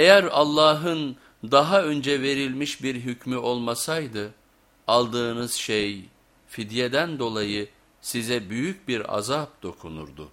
Eğer Allah'ın daha önce verilmiş bir hükmü olmasaydı, aldığınız şey fidyeden dolayı size büyük bir azap dokunurdu.